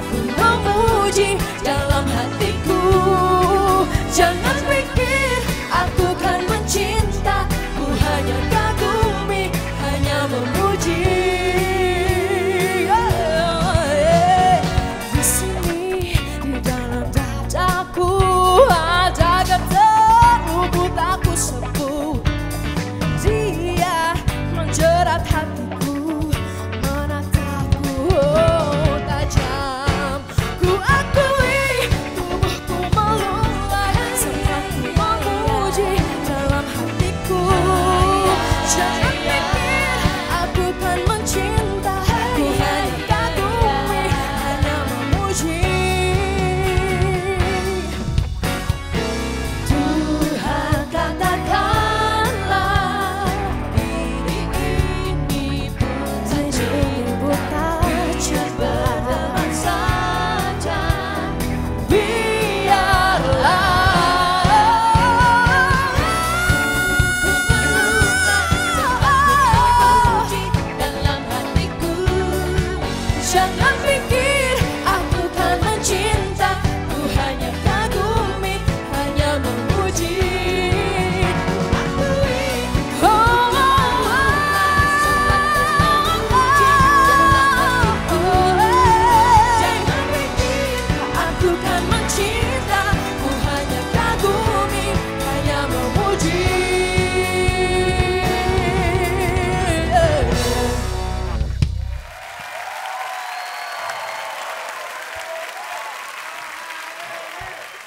我怕来不及。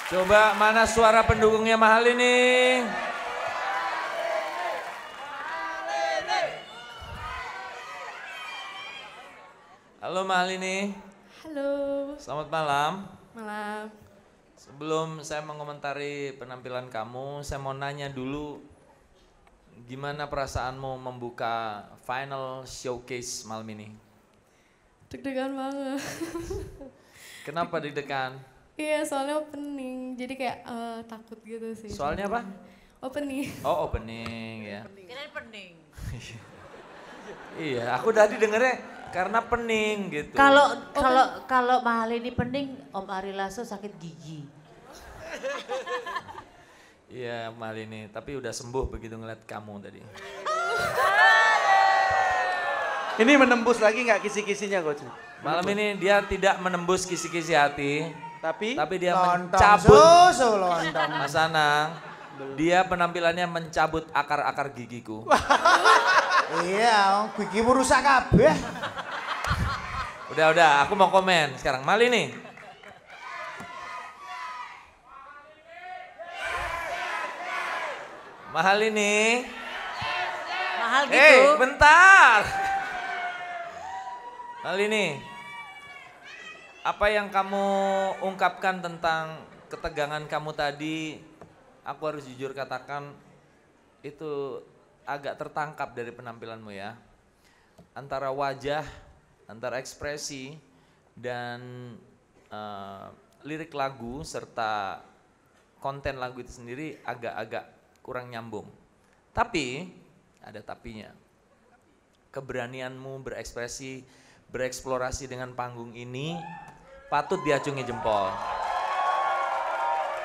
Coba mana suara pendukungnya mahal ini? Halo mahal ini, Halo, selamat malam. malam. Sebelum saya mengomentari penampilan kamu, saya mau nanya dulu gimana perasaanmu membuka final showcase malam ini? Deg-degan banget. Kenapa deg-degan? Iya, soalnya opening. Jadi kayak eh, takut gitu sih. Soalnya apa? Opening. Oh opening ya. Kirain pening. Iya, aku tadi dengernya karena pening gitu. Kalau kalau kalau mahal ini pening, Om Ari Lasso sakit gigi. Iya mahal ini, tapi udah sembuh begitu ngeliat kamu tadi. Ini menembus lagi nggak kisi-kisinya coach? Malam ini dia tidak menembus kisi-kisi hati, Tapi, tapi dia Lontong mencabut susu lontong. Mas Anang. Dia penampilannya mencabut akar-akar gigiku. iya, gigi rusak kabeh. Udah udah, aku mau komen sekarang. Mal ini. Mahal ini. Mahal gitu. Hei, bentar. Mahal ini. Apa yang kamu ungkapkan tentang ketegangan kamu tadi, aku harus jujur katakan itu agak tertangkap dari penampilanmu ya. Antara wajah, antara ekspresi dan eh, lirik lagu serta konten lagu itu sendiri agak-agak kurang nyambung. Tapi ada tapinya. Keberanianmu berekspresi, bereksplorasi dengan panggung ini patut diacungi jempol.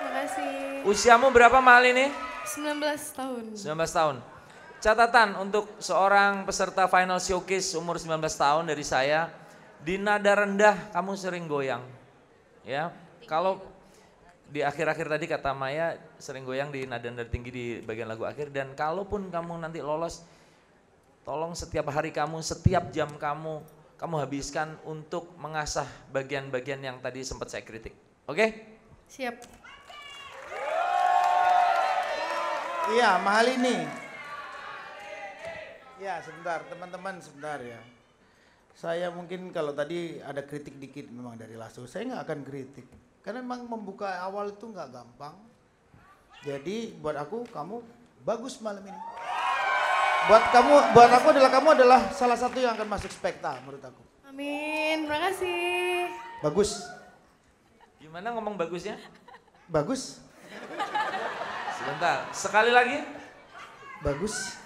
Makasih. Usiamu berapa mahal ini? 19 tahun. 19 tahun. Catatan untuk seorang peserta final showcase umur 19 tahun dari saya, di nada rendah kamu sering goyang. Ya. Kalau di akhir-akhir tadi kata Maya sering goyang di nada-nada tinggi di bagian lagu akhir dan kalaupun kamu nanti lolos tolong setiap hari kamu, setiap jam kamu kamu habiskan untuk mengasah bagian-bagian yang tadi sempat saya kritik. Oke? Siap. Iya, mahal ini. Ya, sebentar, teman-teman, sebentar ya. Saya mungkin kalau tadi ada kritik dikit memang dari Lasso, saya nggak akan kritik. Karena memang membuka awal itu nggak gampang. Jadi buat aku, kamu bagus malam ini. Buat kamu, buat aku adalah kamu adalah salah satu yang akan masuk spekta menurut aku. Amin. Makasih. Bagus, Gimana ngomong bagusnya? bagus, Sebentar, sekali lagi. bagus.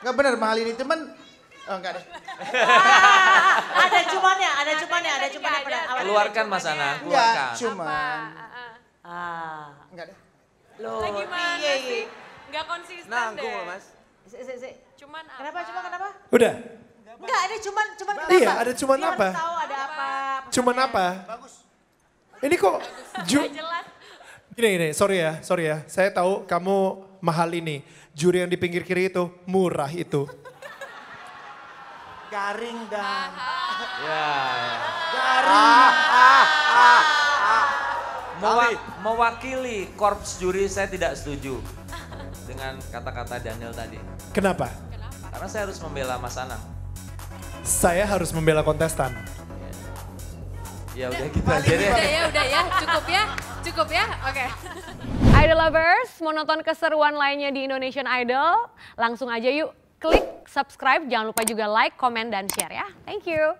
Nggak benar mahal ini teman. Oh enggak deh. ada cumannya, ada cumannya, ada cumannya pada awal. Keluarkan Mas Enggak, keluarkan. cuma Ah, enggak deh. loh. Gimana iya, iya. sih? Nggak konsisten Nanggung deh. loh mas. Si, si, si. Cuman Kenapa, apa? cuma kenapa? Udah. Enggak, ada cuman, cuman kenapa? Iya, ada cuman Biar apa? tahu ada apa. Cuman apa? Ini kok ju jelas. gini gini, sorry ya, sorry ya. Saya tahu kamu mahal ini. Juri yang di pinggir kiri itu murah itu. Garing dan Ya, ya. garing. Mewa- mewakili korps juri saya tidak setuju dengan kata-kata Daniel tadi. Kenapa? Karena saya harus membela Mas Anang. Saya harus membela kontestan. Ya udah gitu aja deh. Udah ya, udah ya, cukup ya, cukup ya, oke. Idol Lovers, mau nonton keseruan lainnya di Indonesian Idol? Langsung aja yuk klik subscribe, jangan lupa juga like, komen, dan share ya. Thank you.